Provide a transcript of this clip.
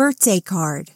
Birthday card.